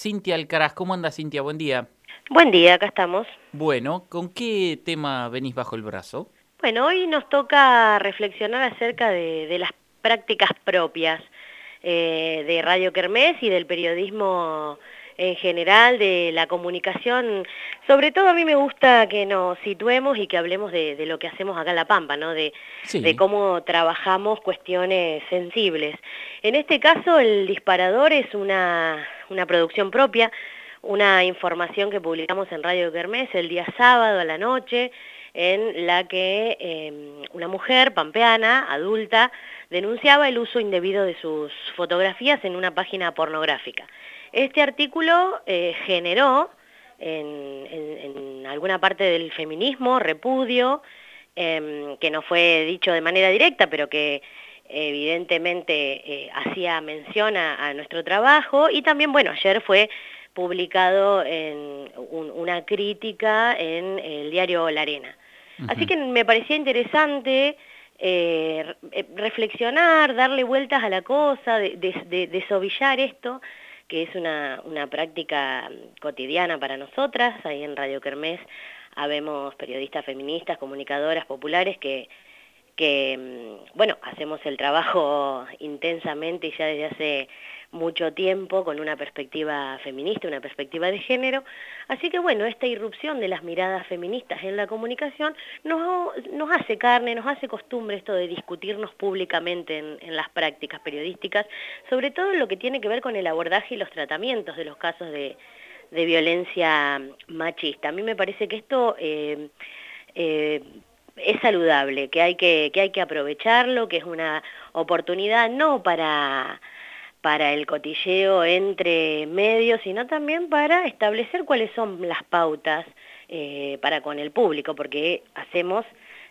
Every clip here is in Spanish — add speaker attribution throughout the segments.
Speaker 1: Cintia Alcaraz, ¿cómo anda Cintia? Buen día.
Speaker 2: Buen día, acá estamos.
Speaker 1: Bueno, ¿con qué tema venís bajo el brazo?
Speaker 2: Bueno, hoy nos toca reflexionar acerca de, las prácticas propias eh, de Radio Kermés y del periodismo en general, de la comunicación. Sobre todo a mí me gusta que nos situemos y que hablemos de, lo que hacemos acá en La Pampa, ¿no? De, de, cómo trabajamos cuestiones sensibles. En este caso, el disparador es una, una producción propia, una información que publicamos en Radio Kermés el día sábado a la noche, en la que em, una mujer pampeana, adulta, denunciaba el uso indebido de sus fotografías en una página pornográfica. Este artículo eh, generó en, alguna parte del feminismo repudio, em, que no fue dicho de manera directa, pero que evidentemente eh, hacía mención a, nuestro trabajo, y también, bueno, ayer fue publicado en una crítica en el diario La Arena. Así que me parecía interesante eh, reflexionar, darle vueltas a la cosa, de, de, esto, que es una, práctica cotidiana para nosotras. Ahí en Radio Kermés habemos periodistas feministas, comunicadoras populares que, que, mm, bueno, hacemos el trabajo intensamente y ya desde hace mucho tiempo con una perspectiva feminista, una perspectiva de género. Así que bueno, esta irrupción de las miradas feministas en la comunicación nos, hace carne, nos hace costumbre esto de discutirnos públicamente en, las prácticas periodísticas, sobre todo en lo que tiene que ver con el abordaje y los tratamientos de los casos de, violencia machista. A mí me parece que esto eh, eh, es saludable, que hay que, que hay que aprovecharlo, que es una oportunidad no para para el cotilleo entre medios, sino también para establecer cuáles son las pautas eh, para con el público, porque hacemos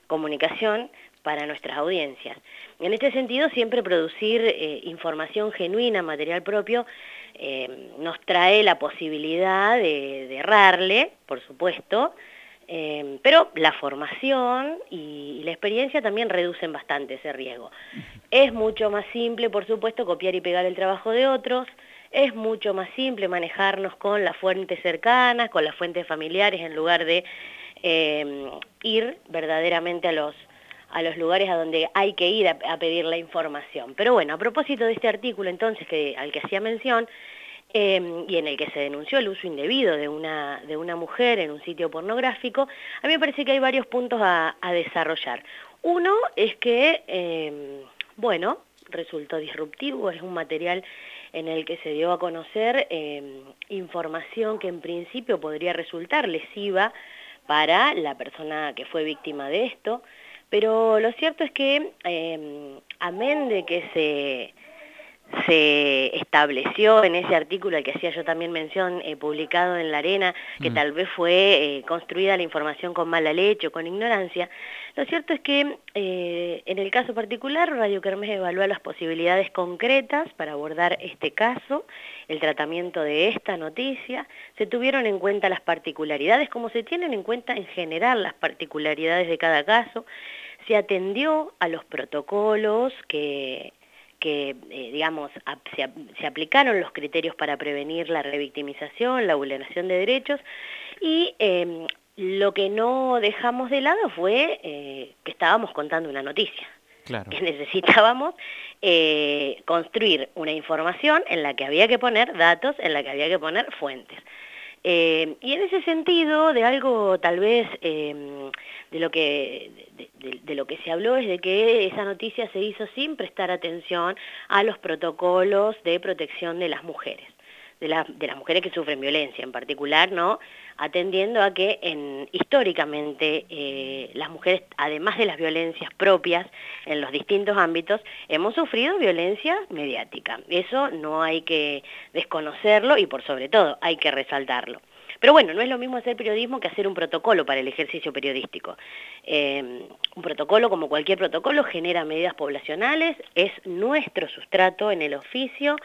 Speaker 2: comunicación para nuestras audiencias. En este sentido, siempre producir eh, información genuina, material propio, eh, nos trae la posibilidad de, errarle, por supuesto, pero la formación y la experiencia también reducen bastante ese riesgo. Es mucho más simple, por supuesto, copiar y pegar el trabajo de otros, es mucho más simple manejarnos con las fuentes cercanas, con las fuentes familiares, en lugar de em, ir verdaderamente a los, a los lugares a donde hay que ir a, pedir la información. Pero bueno, a propósito de este artículo entonces que, al que hacía mención, Em, y en el que se denunció el uso indebido de una, de una mujer en un sitio pornográfico, a mí me parece que hay varios puntos a, desarrollar. Uno es que, em, bueno, resultó disruptivo, es un material en el que se dio a conocer em, información que en principio podría resultar lesiva para la persona que fue víctima de esto, pero lo cierto es que, amén de que se se estableció en ese artículo al que hacía yo también mención, eh, publicado en La Arena, que mm. tal vez fue eh, construida la información con mala leche o con ignorancia, lo cierto es que eh, en el caso particular Radio Kermés evalúa las posibilidades concretas para abordar este caso, el tratamiento de esta noticia, se tuvieron en cuenta las particularidades como se tienen en cuenta en general las particularidades de cada caso, se atendió a los protocolos que que, eh, digamos, se, aplicaron los criterios para prevenir la revictimización, la vulneración de derechos, y em, lo que no dejamos de lado fue eh, que estábamos contando una noticia. que necesitábamos eh, construir una información en la que había que poner datos, en la que había que poner fuentes. y en ese sentido, de algo tal vez em, de lo que de, lo que se habló es de que esa noticia se hizo sin prestar atención a los protocolos de protección de las mujeres, de, de las mujeres que sufren violencia en particular, ¿no? atendiendo a que en, históricamente eh, las mujeres, además de las violencias propias en los distintos ámbitos, hemos sufrido violencia mediática. Eso no hay que desconocerlo y por sobre todo hay que resaltarlo. Pero bueno, no es lo mismo hacer periodismo que hacer un protocolo para el ejercicio periodístico. Eh, un protocolo, como cualquier protocolo, genera medidas poblacionales, es nuestro sustrato en el oficio,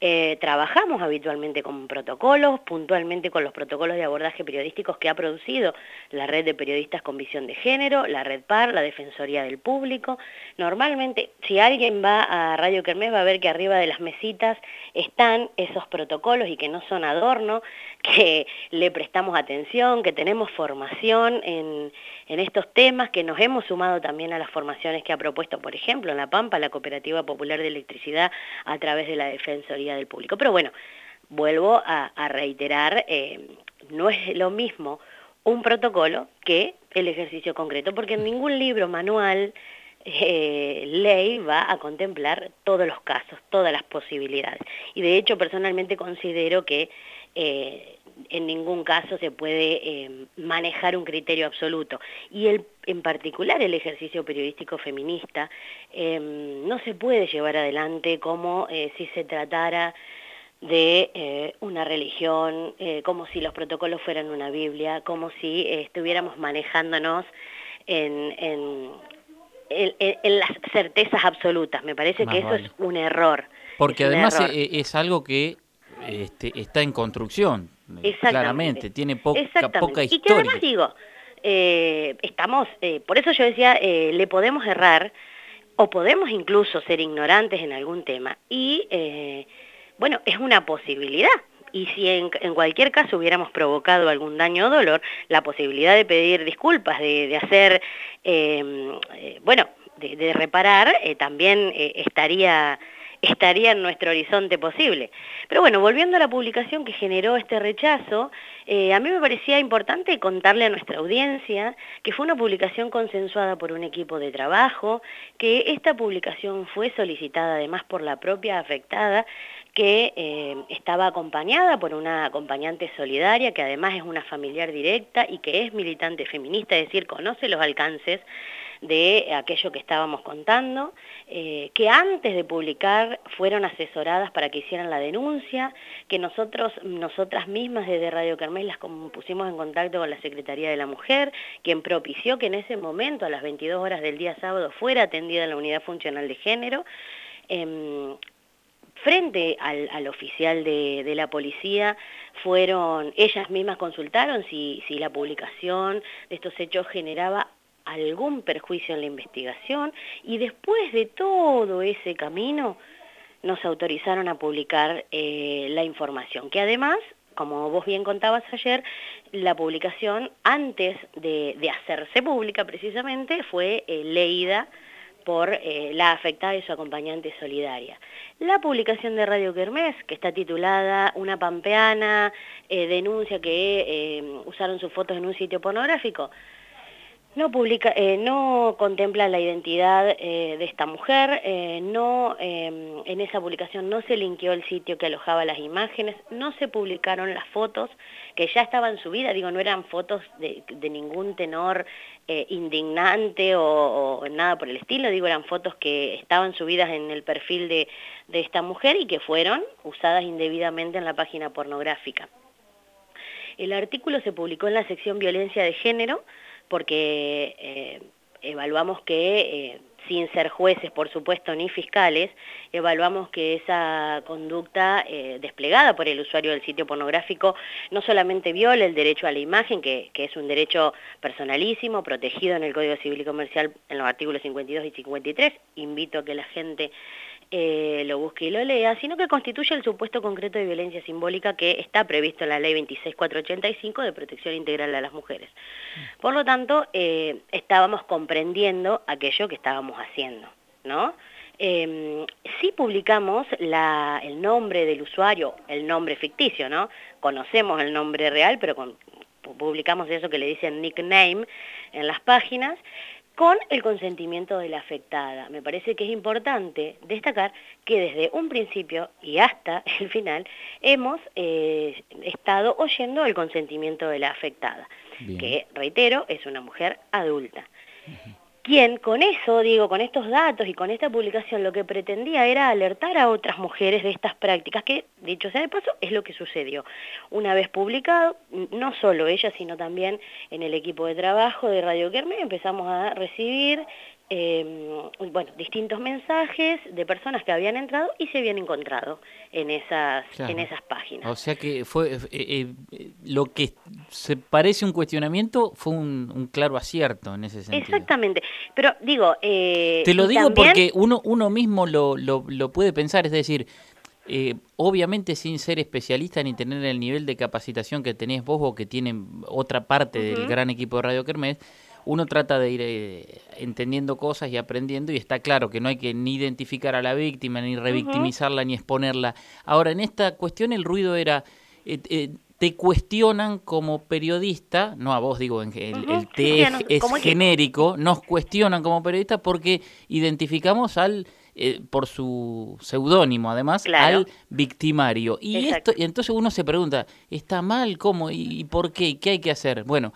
Speaker 2: Eh, trabajamos habitualmente con protocolos, puntualmente con los protocolos de abordaje periodísticos que ha producido la red de periodistas con visión de género, la red PAR, la Defensoría del Público. Normalmente, si alguien va a Radio Kermés va a ver que arriba de las mesitas están esos protocolos y que no son adorno, que le prestamos atención, que tenemos formación en, en estos temas, que nos hemos sumado también a las formaciones que ha propuesto, por ejemplo, en La Pampa, la Cooperativa Popular de Electricidad, a través de la Defensoría del Público. Pero bueno, vuelvo a, reiterar, eh, no es lo mismo un protocolo que el ejercicio concreto, porque en ningún libro, manual, eh, ley va a contemplar todos los casos, todas las posibilidades. Y de hecho, personalmente considero que eh, en ningún caso se puede eh, manejar un criterio absoluto. Y el, en particular el ejercicio periodístico feminista em, no se puede llevar adelante como eh, si se tratara de eh, una religión, como si los protocolos fueran una Biblia, como si estuviéramos manejándonos en, en, las certezas absolutas. Me parece que eso es un error.
Speaker 1: Porque además es algo que este, está en construcción, claramente, tiene poca, poca historia. Y que
Speaker 2: además digo, eh, estamos, eh, por eso yo decía, eh, le podemos errar o podemos incluso ser ignorantes en algún tema y, bueno, es una posibilidad. Y si en, cualquier caso hubiéramos provocado algún daño o dolor, la posibilidad de pedir disculpas, de, hacer, bueno, de reparar, también estaría estaría en nuestro horizonte posible. Pero bueno, volviendo a la publicación que generó este rechazo, eh, a mí me parecía importante contarle a nuestra audiencia que fue una publicación consensuada por un equipo de trabajo, que esta publicación fue solicitada además por la propia afectada, que eh, estaba acompañada por una acompañante solidaria, que además es una familiar directa y que es militante feminista, es decir, conoce los alcances de aquello que estábamos contando, eh, que antes de publicar fueron asesoradas para que hicieran la denuncia, que nosotros, nosotras mismas desde Radio Carmel las pusimos en contacto con la Secretaría de la Mujer, quien propició que en ese momento, a las 22 horas del día sábado, fuera atendida la unidad funcional de género. Em, frente al, oficial de, la policía, fueron, ellas mismas consultaron si, si la publicación de estos hechos generaba algún perjuicio en la investigación y después de todo ese camino nos autorizaron a publicar eh, la información, que además, como vos bien contabas ayer, la publicación antes de, hacerse pública precisamente fue eh, leída por eh, la afectada y su acompañante solidaria. La publicación de Radio Kermés, que está titulada Una pampeana denuncia que usaron sus fotos en un sitio pornográfico, no, publica, eh, no contempla la identidad eh, de esta mujer, eh, no, em, en esa publicación no se linkeó el sitio que alojaba las imágenes, no se publicaron las fotos que ya estaban subidas, digo, no eran fotos de, ningún tenor indignante o, nada por el estilo, digo, eran fotos que estaban subidas en el perfil de, de esta mujer y que fueron usadas indebidamente en la página pornográfica. El artículo se publicó en la sección Violencia de Género, porque eh, evaluamos que, eh, sin ser jueces, por supuesto, ni fiscales, evaluamos que esa conducta eh, desplegada por el usuario del sitio pornográfico no solamente viola el derecho a la imagen, que, que, es un derecho personalísimo, protegido en el Código Civil y Comercial en los artículos 52 y 53, invito a que la gente eh, lo busque y lo lea, sino que constituye el supuesto concreto de violencia simbólica que está previsto en la Ley 26485 de protección integral a las mujeres. Por lo tanto, eh, estábamos comprendiendo aquello que estábamos haciendo, ¿no? Eh, si publicamos el nombre del usuario, el nombre ficticio, ¿no? Conocemos el nombre real, pero publicamos eso que le dicen nickname en las páginas, con el consentimiento de la afectada. Me parece que es importante destacar que desde un principio y hasta el final hemos eh, estado oyendo el consentimiento de la afectada, que, reitero, es una mujer adulta quien con eso, digo, con estos datos y con esta publicación lo que pretendía era alertar a otras mujeres de estas prácticas, que dicho sea de paso, es lo que sucedió. Una vez publicado, no solo ella, sino también en el equipo de trabajo de Radio Kerme, empezamos a recibir Em, bueno, distintos mensajes de personas que habían entrado y se habían encontrado en esas, en esas páginas.
Speaker 1: O sea que fue eh, eh, lo que se parece un cuestionamiento fue un, claro acierto en ese sentido.
Speaker 2: Exactamente, pero digo...
Speaker 1: Eh, Te lo digo porque uno, uno mismo lo, lo, lo puede pensar, es decir... obviamente sin ser especialista ni tener el nivel de capacitación que tenés vos o que tienen otra parte del gran equipo de Radio Kermés, uno trata de ir eh, entendiendo cosas y aprendiendo y está claro que no hay que ni identificar a la víctima, ni revictimizarla, ni exponerla. Ahora, en esta cuestión el ruido era... Eh, eh, te cuestionan como periodista, no a vos digo, el, el te es, genérico, nos cuestionan como periodista porque identificamos al, por su seudónimo además, al victimario. Y esto y entonces uno se pregunta, ¿está mal? ¿Cómo? ¿Y, y por qué? ¿Qué hay que hacer? Bueno,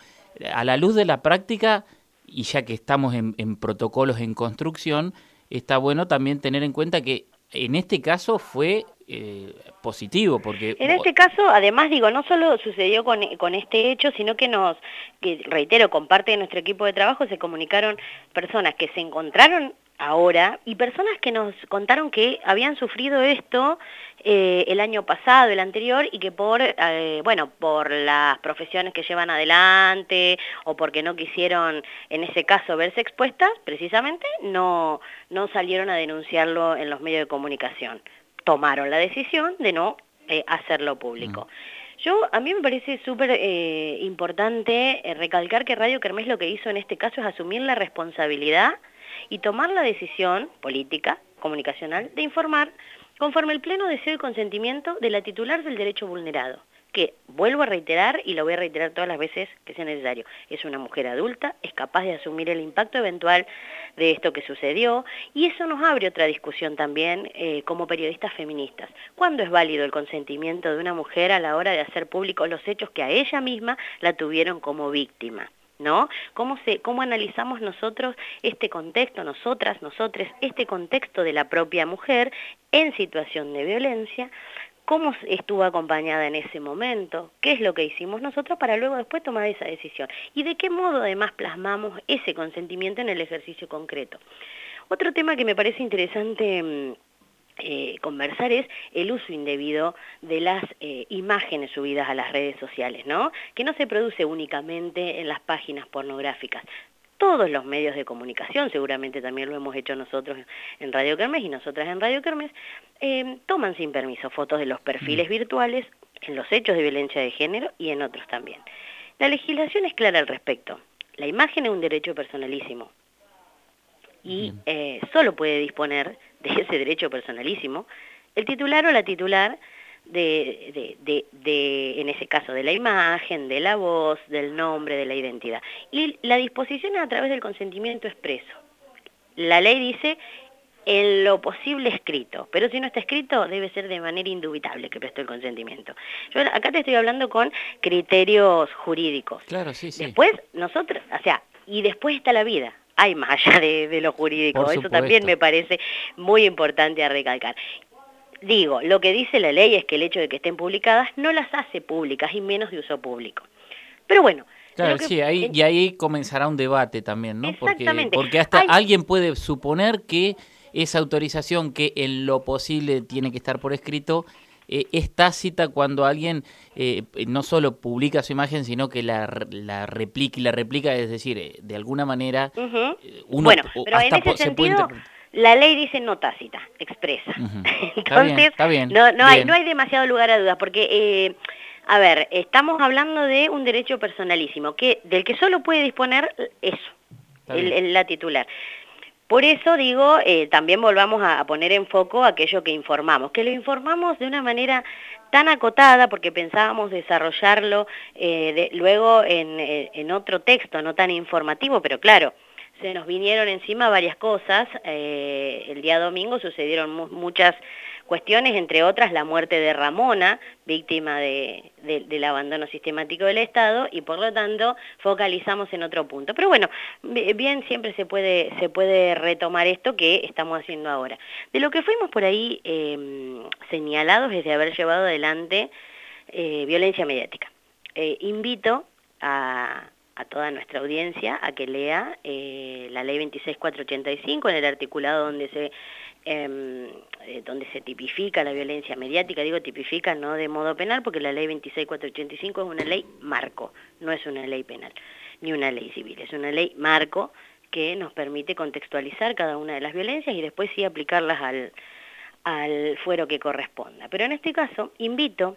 Speaker 1: a la luz de la práctica, y ya que estamos en, protocolos en construcción, está bueno también tener en cuenta que en este caso fue eh, positivo porque
Speaker 2: en este caso además digo no solo sucedió con, con, este hecho sino que nos que reitero con parte de nuestro equipo de trabajo se comunicaron personas que se encontraron ahora y personas que nos contaron que habían sufrido esto eh, el año pasado, el anterior, y que por, eh, bueno, por las profesiones que llevan adelante o porque no quisieron, en ese caso, verse expuestas, precisamente, no, no salieron a denunciarlo en los medios de comunicación. Tomaron la decisión de no eh, hacerlo público. Mm. Yo, a mí me parece súper importante recalcar que Radio Kermés lo que hizo en este caso es asumir la responsabilidad y tomar la decisión política, comunicacional, de informar conforme el pleno deseo y consentimiento de la titular del derecho vulnerado, que vuelvo a reiterar y lo voy a reiterar todas las veces que sea necesario, es una mujer adulta, es capaz de asumir el impacto eventual de esto que sucedió y eso nos abre otra discusión también eh, como periodistas feministas. ¿Cuándo es válido el consentimiento de una mujer a la hora de hacer públicos los hechos que a ella misma la tuvieron como víctima? ¿No? ¿Cómo, se, ¿Cómo analizamos nosotros este contexto, nosotras, nosotres, este contexto de la propia mujer en situación de violencia? ¿Cómo estuvo acompañada en ese momento? ¿Qué es lo que hicimos nosotros para luego después tomar esa decisión? ¿Y de qué modo además plasmamos ese consentimiento en el ejercicio concreto? Otro tema que me parece interesante mm, eh, conversar es el uso indebido de las eh, imágenes subidas a las redes sociales, ¿no? Que no se produce únicamente en las páginas pornográficas. Todos los medios de comunicación, seguramente también lo hemos hecho nosotros en Radio Kermes y nosotras en Radio Kermes, eh, toman sin permiso fotos de los perfiles mm. virtuales en los hechos de violencia de género y en otros también. La legislación es clara al respecto. La imagen es un derecho personalísimo y solo puede disponer de ese derecho personalísimo, el titular o la titular de, de, de, en ese caso, de la imagen, de la voz, del nombre, de la identidad. Y la disposición es a través del consentimiento expreso. La ley dice en lo posible escrito, pero si no está escrito debe ser de manera indubitable que prestó el consentimiento. Yo acá te estoy hablando con criterios jurídicos.
Speaker 1: Claro, sí, sí.
Speaker 2: Después nosotros, o sea, y después está la vida hay más allá de, lo jurídico. Eso también me parece muy importante a recalcar. Digo, lo que dice la ley es que el hecho de que estén publicadas no las hace públicas y menos de uso público. Pero bueno.
Speaker 1: Claro, sí, ahí, y ahí comenzará un debate también, ¿no? Porque, porque hasta alguien puede suponer que esa autorización que en lo posible tiene que estar por escrito eh, es tácita cuando alguien eh, no solo publica su imagen, sino que la, la replica y la replica, es decir, eh, de alguna manera
Speaker 2: uno bueno, pero en ese sentido, La ley dice no tácita, expresa. Entonces, no, no, hay, no hay demasiado lugar a dudas, porque... A ver, estamos hablando de un derecho personalísimo, que del que solo puede disponer eso, el, la titular. Por eso digo, eh, también volvamos a, poner en foco aquello que informamos, que lo informamos de una manera tan acotada porque pensábamos desarrollarlo eh, luego eh, en, otro texto, no tan informativo, pero claro, se nos vinieron encima varias cosas. el día domingo sucedieron muchas cuestiones, entre otras la muerte de Ramona, víctima del abandono sistemático del Estado, y por lo tanto focalizamos en otro punto. Pero bueno, bien siempre se puede, se puede retomar esto que estamos haciendo ahora. De lo que fuimos por ahí em, señalados es de haber llevado adelante eh, violencia mediática. Eh, invito a, a toda nuestra audiencia a que lea eh, la ley 26485 en el articulado donde se em, eh, donde se tipifica la violencia mediática, digo tipifica no de modo penal porque la ley 26485 es una ley marco, no es una ley penal, ni una ley civil, es una ley marco que nos permite contextualizar cada una de las violencias y después sí aplicarlas al, al fuero que corresponda. Pero en este caso invito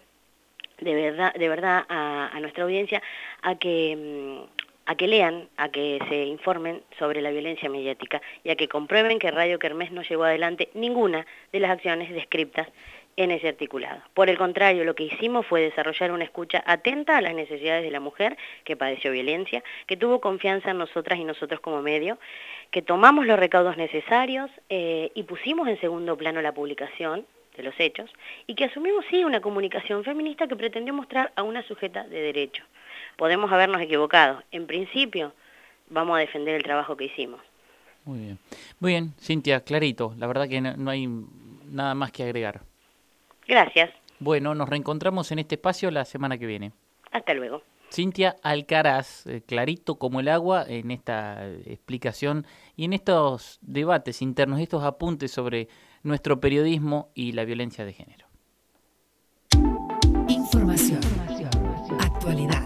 Speaker 2: de verdad, de verdad a, nuestra audiencia a que, mm, a que lean, a que se informen sobre la violencia mediática y a que comprueben que Radio Kermés no llevó adelante ninguna de las acciones descriptas en ese articulado. Por el contrario, lo que hicimos fue desarrollar una escucha atenta a las necesidades de la mujer que padeció violencia, que tuvo confianza en nosotras y nosotros como medio, que tomamos los recaudos necesarios eh, y pusimos en segundo plano la publicación de los hechos, y que asumimos sí una comunicación feminista que pretendió mostrar a una sujeta de derecho. Podemos habernos equivocado. En principio, vamos a defender el trabajo que hicimos.
Speaker 1: Muy bien. Muy bien, Cintia, clarito. La verdad que no, hay nada más que agregar.
Speaker 2: Gracias.
Speaker 1: Bueno, nos reencontramos en este espacio la semana que viene.
Speaker 2: Hasta luego.
Speaker 1: Cintia Alcaraz, eh, clarito como el agua en esta explicación y en estos debates internos, estos apuntes sobre nuestro periodismo y la violencia de género.
Speaker 3: Información, actualidad,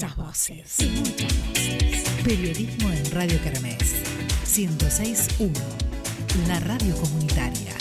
Speaker 3: y muchas voces. Periodismo en Radio Caramés 106.1, la radio comunitaria.